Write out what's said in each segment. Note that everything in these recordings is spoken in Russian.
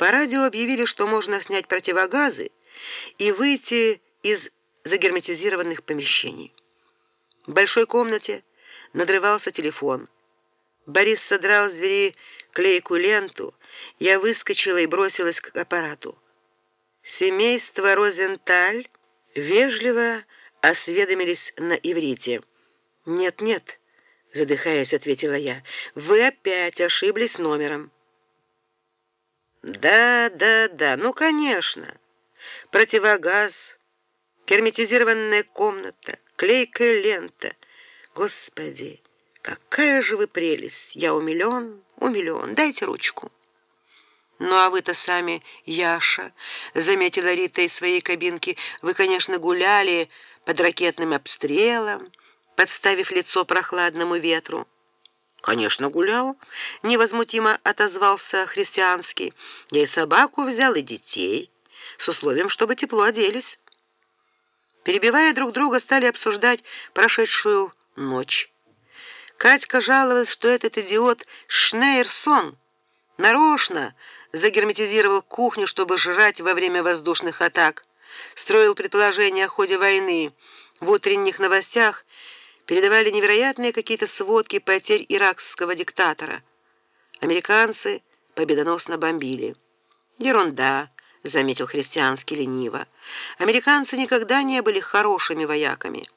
По радио объявили, что можно снять противогазы и выйти из загерметизированных помещений. В большой комнате надрывался телефон. Борис содрал с двери клейкую ленту. Я выскочила и бросилась к аппарату. Семейство Розенталь вежливо осведомились на иврите. Нет, нет, задыхаясь, ответила я. Вы опять ошиблись номером. Да, да, да. Ну, конечно. Противогаз, герметизированная комната, клейкая лента. Господи, какая же вы прелесть. Я умилён, умилён. Дайте ручку. Ну а вы-то сами, Яша, заметила Рита из своей кабинки. Вы, конечно, гуляли под ракетным обстрелом, подставив лицо прохладному ветру. Конечно, гулял, невозмутимо отозвался христианский. Я и собаку взял, и детей, с условием, чтобы тепло оделись. Перебивая друг друга, стали обсуждать прошедшую ночь. Катька жаловалась, что этот идиот Шнейрсон нарочно загерметизировал кухню, чтобы жрать во время воздушных атак. Строил предположения о ходе войны. В утренних новостях передавали невероятные какие-то сводки потерь иракского диктатора. Американцы победоносно бомбили. Ерунда, заметил христианский лениво. Американцы никогда не были хорошими вояками.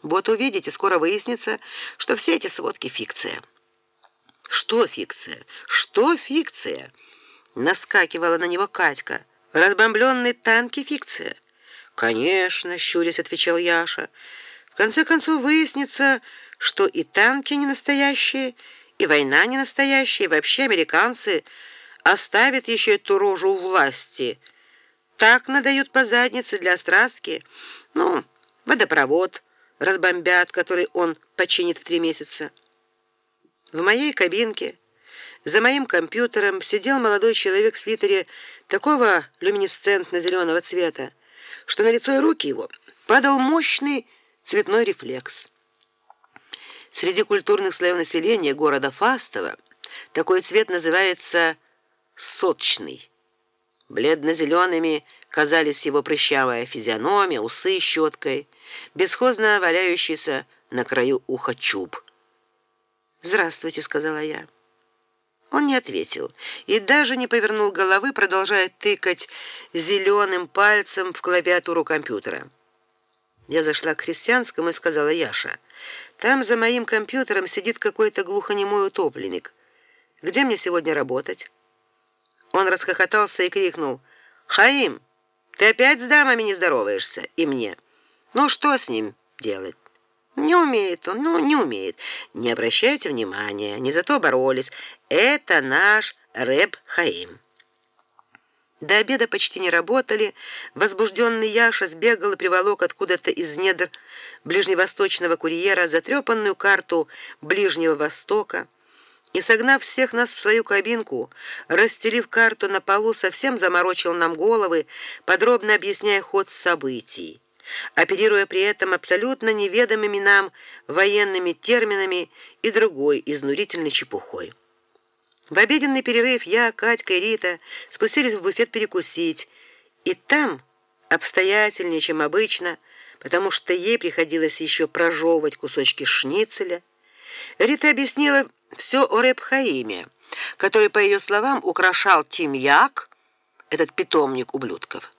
Вот увидите, скоро выяснится, что все эти сводки фикция. Что фикция? Что фикция? Наскакивала на него Катька. Разбомбленные танки фикция. Конечно, щурясь отвечал Яша. В конце концов выяснится, что и танки не настоящие, и война не настоящая, и вообще американцы оставят еще эту рожу у власти. Так надают по заднице для страстки. Ну, водопровод разбомбят, который он починит в три месяца. В моей кабинке за моим компьютером сидел молодой человек в свитере такого люминесцентно зеленого цвета, что на лицо и руки его падал мощный цветной рефлекс. Среди культурных слоев населения города Фастово такой цвет называется сочный. бледно зелеными казались его прыщавая физиономия, усы щеткой, бесхозно валяющийся на краю уха чуб. "Здравствуйте", сказала я. Он не ответил и даже не повернул головы, продолжая тыкать зеленым пальцем в клавиатуру компьютера. Я зашла к Христианскому и сказала: "Яша, там за моим компьютером сидит какой-то глухонемой утопленник. Где мне сегодня работать?" Он расхохотался и крикнул: "Хаим, ты опять с дамами не здороваешься и мне. Ну что с ним делать?" Не умеет он, ну, не умеет. Не обращайте внимания, не зато боролись. Это наш Рэб Хаим. До обеда почти не работали. Возбужденный Яша сбегал и приволок откуда-то из недр ближневосточного курьера затрепанную карту Ближнего Востока и согнав всех нас в свою кабинку, расстелив карту на полу, совсем заморочил нам головы, подробно объясняя ход событий оперируя при этом абсолютно неведомыми нам военными терминами и другой изнурительной чепухой. В обеденный перерыв я, Катька и Рита спустились в буфет перекусить, и там обстоятельнее, чем обычно, потому что ей приходилось еще прожевывать кусочки шницеля. Рита объяснила все о Репхаиме, который, по ее словам, украшал тимьяк, этот питомник ублюдков.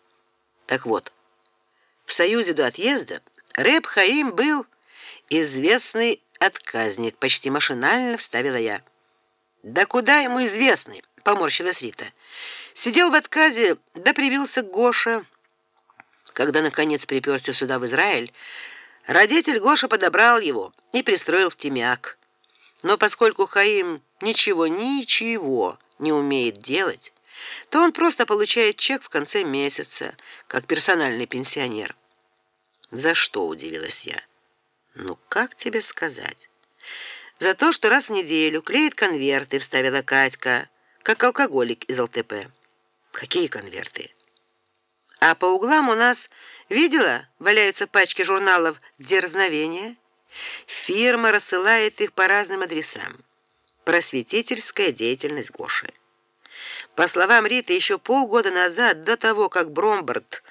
Так вот, в Союзе до отъезда Рэб Хаим был известный отказник, почти машинально вставила я. Да куда ему известный, поморщилась Рита. Сидел в отказе, да привился к Гоше. Когда наконец приперся сюда в Израиль, родитель Гоша подобрал его и пристроил в Тимяк. Но поскольку Хаим ничего, ничего не умеет делать, то он просто получает чек в конце месяца, как персональный пенсионер. За что удивилась я? Ну как тебе сказать? За то, что раз в неделю клеит конверты, вставила Катька, как алкоголик из ЛТП. Какие конверты? А по углам у нас, видела, валяются пачки журналов дерзновения. Фирма рассылает их по разным адресам. Просветительская деятельность Гоши. По словам Риты, еще полгода назад, до того, как Бромбард